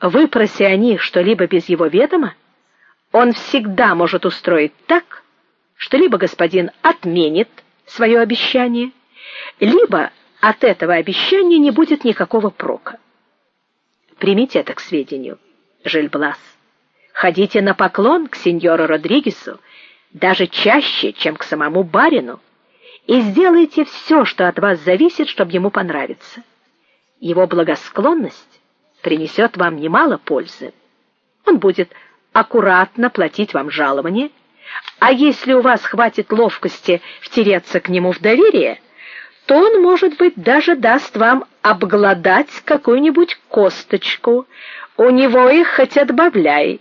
Выпроси о них что-либо без его ведома, он всегда может устроить так, что либо господин отменит свое обещание, либо от этого обещания не будет никакого прока. Примите это к сведению, Жильблас. Ходите на поклон к сеньору Родригесу даже чаще, чем к самому барину, и сделайте все, что от вас зависит, чтобы ему понравиться. Его благосклонность принесет вам немало пользы. Он будет аккуратно платить вам жалование, а если у вас хватит ловкости втереться к нему в доверие, то он, может быть, даже даст вам обглодать какую-нибудь косточку. У него их хоть отбавляй.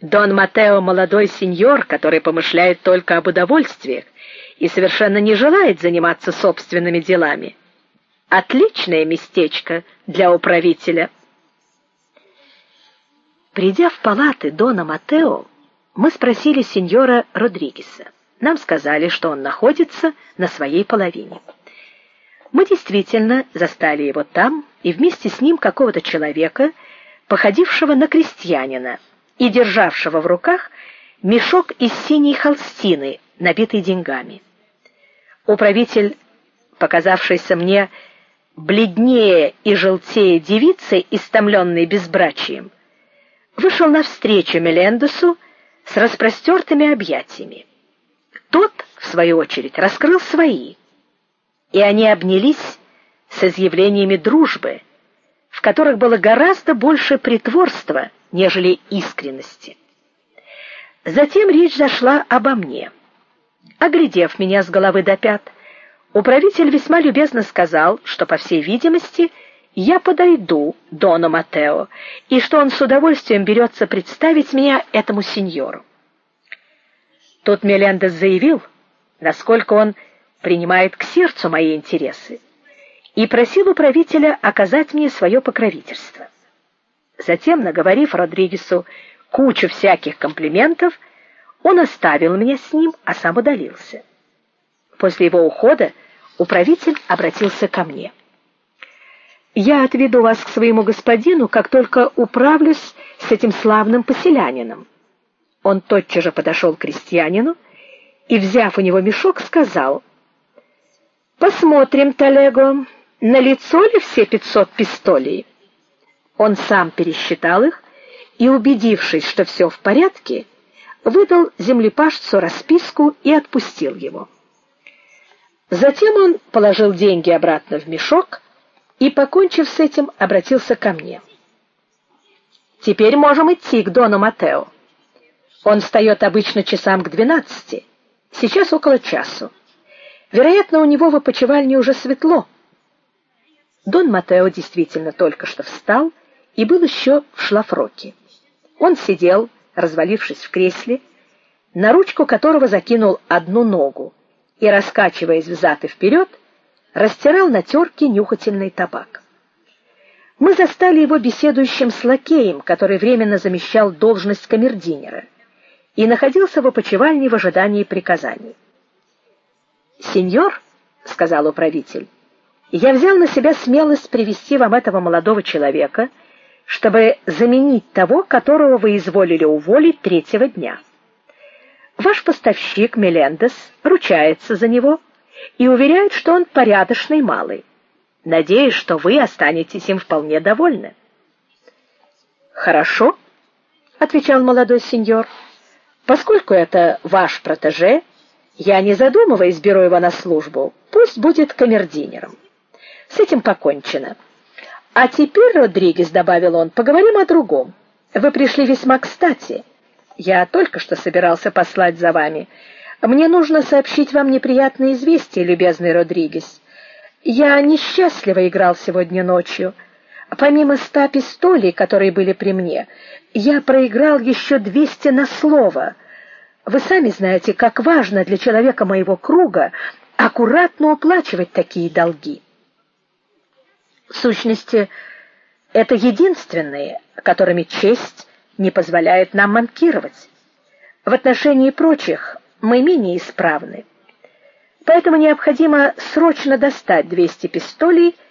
Дон Матео молодой сеньор, который помышляет только об удовольствиях и совершенно не желает заниматься собственными делами. Отличное местечко для управителя. Придя в палаты дона Матео, мы спросили сеньора Родригеса. Нам сказали, что он находится на своей половине. Мы действительно застали его там и вместе с ним какого-то человека, походившего на крестьянина и державшего в руках мешок из синей холстины, набитый деньгами. Управитель, показавшийся мне бледнее и желтее девицы, истомленной безбрачием, вышел навстречу Мелендесу с распростертыми объятиями. Тот, в свою очередь, раскрыл свои, и они обнялись с изъявлениями дружбы, в которых было гораздо больше притворства, нежели искренности. Затем речь зашла обо мне. Оглядев меня с головы до пят, управитель весьма любезно сказал, что по всей видимости я подойду дону Матео, и что он с удовольствием берется представить меня этому сеньору. Тут Мелендес заявил, насколько он принимает к сердцу мои интересы, и просил управителя оказать мне свое покровительство. Затем, наговорив Родригесу кучу всяких комплиментов, он оставил меня с ним, а сам удалился. После его ухода управитель обратился ко мне. Я отведу вас к своему господину, как только управлюсь с этим славным поселянином. Он тотчас же подошел к крестьянину и, взяв у него мешок, сказал: "Посмотрим, Талего, на лицо ли все пятьсот пистолей". Он сам пересчитал их и, убедившись, что все в порядке, выдал землепашцу расписку и отпустил его. Затем он положил деньги обратно в мешок и, покончив с этим, обратился ко мне. Теперь можем идти к дону Матео. Он встает обычно часам к двенадцати. Сейчас около часу. Вероятно, у него в опочивальне уже светло. Дон Матео действительно только что встал и был еще в шлафроке. Он сидел, развалившись в кресле, на ручку которого закинул одну ногу и раскачиваясь взад и вперед, растирал на терке нюхательный табак. Мы застали его беседующим с лакеем, который временно замещал должность камердинера и находился в опочивальне в ожидании приказаний. "Сеньор", сказал управитель. "Я взял на себя смелость привести вам этого молодого человека, чтобы заменить того, которого вы изволили уволить третьего дня. Ваш поставщик Мелендес ручается за него и уверяет, что он порядочный малый. Надеюсь, что вы останетесь им вполне довольны. Хорошо, отвечал молодой сеньор. Поскольку это ваш протеже, я не задумываясь беру его на службу. Пусть будет камердинером. С этим покончено. А теперь, Родригес, добавил он, поговорим о другом. Вы пришли весьма кстати. Я только что собирался послать за вами. Мне нужно сообщить вам неприятное известие, любезный Родригес. Я несчастливо играл сегодня ночью. Помимо ста пистолей, которые были при мне, я проиграл еще двести на слово. Вы сами знаете, как важно для человека моего круга аккуратно уплачивать такие долги. В сущности, это единственные, которыми честь не позволяет нам манкировать. В отношении прочих мы менее исправны. Поэтому необходимо срочно достать 200 пистолей